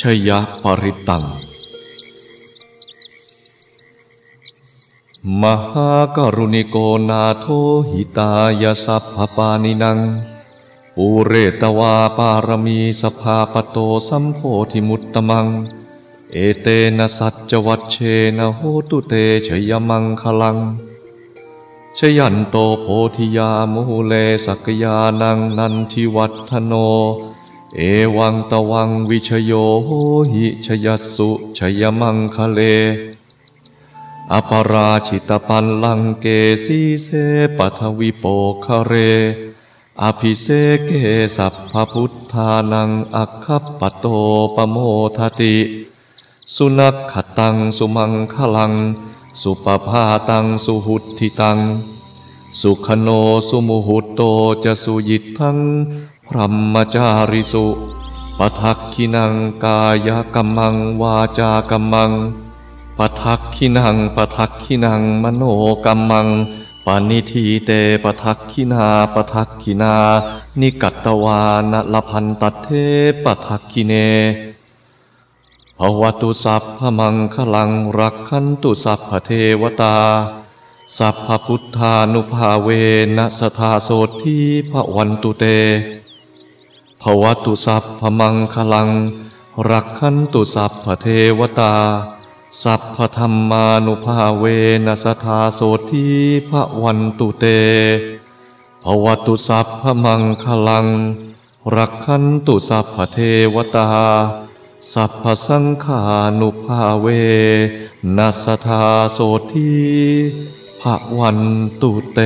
ชยปริตัง มหากรุณิโกนาโทหิตายสัพพปานินังปุเรตวาปารมีสภาปโตสัมโพธิมุตตมัง เอเตนะสัจวัชเชนะโหตุเตชยมังคลัง ชยันโตโพธิยามุเลสักยานังนันทิวัฒโน เอวังตวังวิชโยหิชยัสสุชยมังคะเล อปราชิตปันลังเกสีเสปัทวิโปคะเร อภิเสเกสัพพพุทธานังอัคคปโตปโมทติ สุนักขตังสุมังคลัง สุปภาตังสุหุติตัง สุขโนสุมุหุตโตจะสุยิตทัง พรหมจาริสุปทักขินังกายกัมมังวาจากัมมังปทักขินังปทักขินังมโนกัมมังปานิทีเตปทักขินาปทักขินา นิกัตตวานละพันตัเทปทักขิเนภวตุสัพพมังคลังรักขันตุสัพพเทวตา สัพพพุทธานุภาเวนะสทาโสทีพระวันตุเต วตุสัพพมังคลัง รักขันตุสัพพเทวตา สัพพธรรมานุภาเวนะสทาโสทีพระวันตุเตภวตุสัพพมังคลัง รักขันตุสัพพเทวตา สัพพสังขานุภาเวนัสทาโสทีพระวันตุเต